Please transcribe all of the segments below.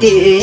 Ti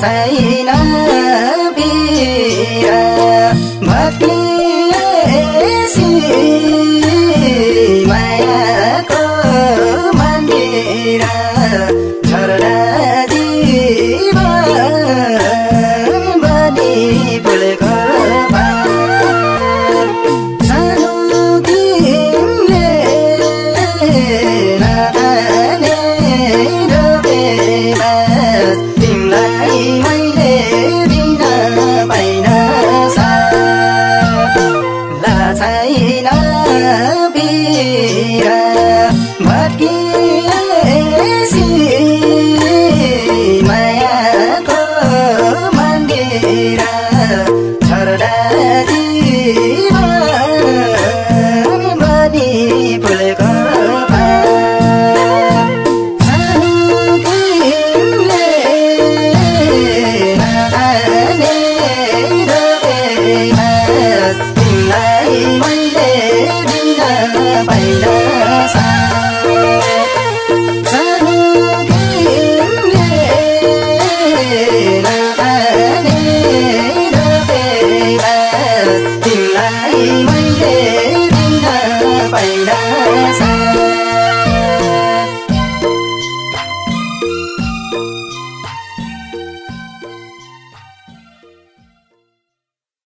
Saya.